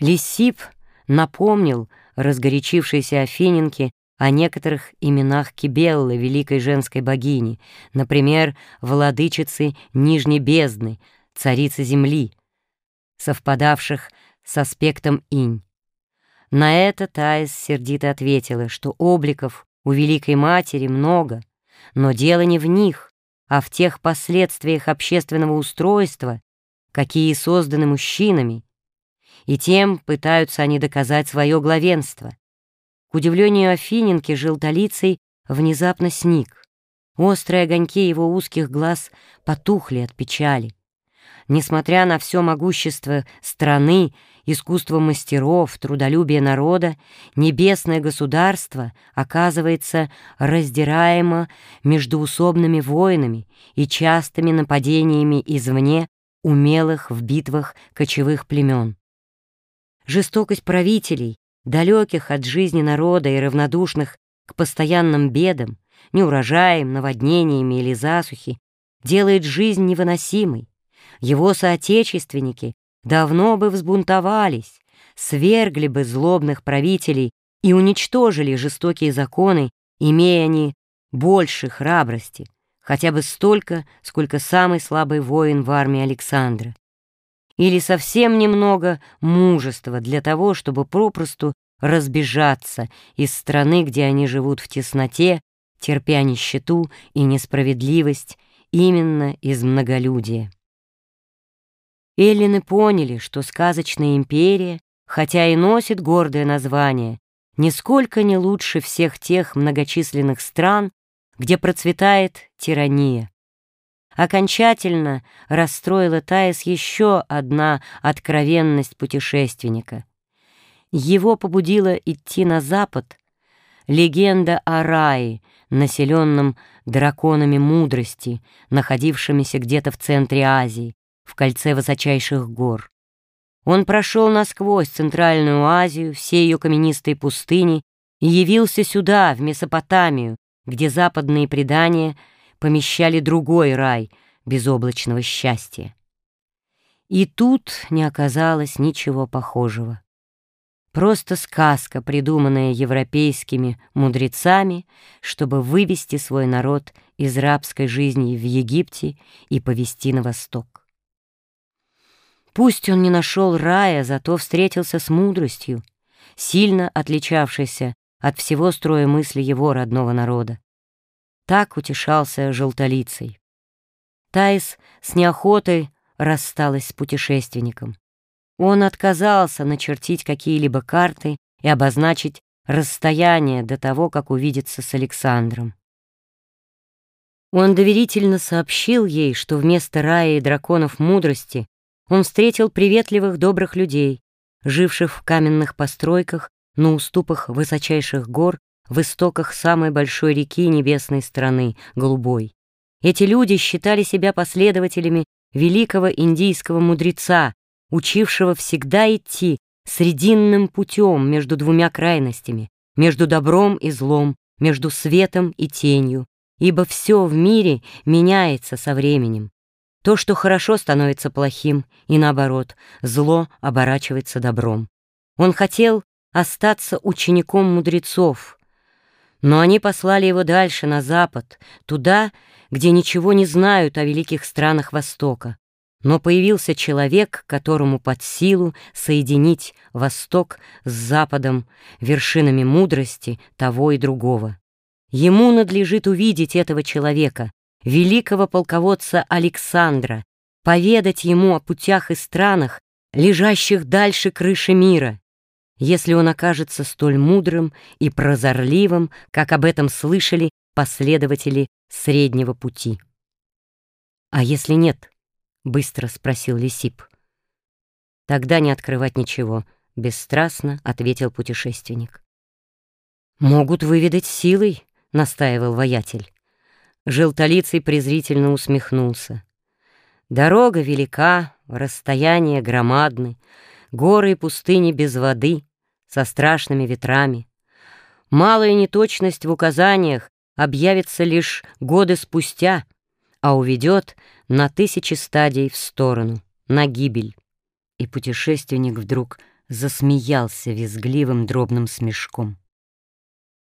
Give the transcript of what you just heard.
Лисип напомнил разгорячившейся Афиненке о некоторых именах Кибеллы, великой женской богини, например, владычицы Нижней бездны, царицы земли, совпадавших с аспектом инь. На это Таис сердито ответила, что обликов у Великой Матери много, но дело не в них, а в тех последствиях общественного устройства, какие созданы мужчинами, и тем пытаются они доказать свое главенство. К удивлению Афиненки, желтолицей внезапно сник. Острые огоньки его узких глаз потухли от печали. Несмотря на все могущество страны, искусство мастеров, трудолюбие народа, небесное государство оказывается раздираемо междуусобными войнами и частыми нападениями извне умелых в битвах кочевых племен. Жестокость правителей, далеких от жизни народа и равнодушных к постоянным бедам, неурожаям, наводнениями или засухи, делает жизнь невыносимой. Его соотечественники давно бы взбунтовались, свергли бы злобных правителей и уничтожили жестокие законы, имея они больше храбрости, хотя бы столько, сколько самый слабый воин в армии Александра или совсем немного мужества для того, чтобы попросту разбежаться из страны, где они живут в тесноте, терпя нищету и несправедливость именно из многолюдия. Эллины поняли, что сказочная империя, хотя и носит гордое название, нисколько не лучше всех тех многочисленных стран, где процветает тирания. Окончательно расстроила Таис еще одна откровенность путешественника. Его побудила идти на запад легенда о рае, населенном драконами мудрости, находившимися где-то в центре Азии, в кольце высочайших гор. Он прошел насквозь Центральную Азию, все ее каменистые пустыни, и явился сюда, в Месопотамию, где западные предания — помещали другой рай безоблачного счастья. И тут не оказалось ничего похожего. Просто сказка, придуманная европейскими мудрецами, чтобы вывести свой народ из рабской жизни в Египте и повести на восток. Пусть он не нашел рая, зато встретился с мудростью, сильно отличавшейся от всего строя мысли его родного народа. Так утешался желтолицей. Тайс с неохотой рассталась с путешественником. Он отказался начертить какие-либо карты и обозначить расстояние до того, как увидеться с Александром. Он доверительно сообщил ей, что вместо рая и драконов мудрости он встретил приветливых добрых людей, живших в каменных постройках на уступах высочайших гор в истоках самой большой реки небесной страны, Голубой. Эти люди считали себя последователями великого индийского мудреца, учившего всегда идти срединным путем между двумя крайностями, между добром и злом, между светом и тенью, ибо все в мире меняется со временем. То, что хорошо, становится плохим, и наоборот, зло оборачивается добром. Он хотел остаться учеником мудрецов, но они послали его дальше, на запад, туда, где ничего не знают о великих странах Востока. Но появился человек, которому под силу соединить Восток с Западом, вершинами мудрости того и другого. Ему надлежит увидеть этого человека, великого полководца Александра, поведать ему о путях и странах, лежащих дальше крыши мира, если он окажется столь мудрым и прозорливым, как об этом слышали последователи среднего пути. «А если нет?» — быстро спросил Лисип. «Тогда не открывать ничего», — бесстрастно ответил путешественник. «Могут выведать силой», — настаивал воятель. Желтолицый презрительно усмехнулся. «Дорога велика, расстояние громадны, горы и пустыни без воды, со страшными ветрами. Малая неточность в указаниях объявится лишь годы спустя, а уведет на тысячи стадий в сторону, на гибель. И путешественник вдруг засмеялся визгливым дробным смешком.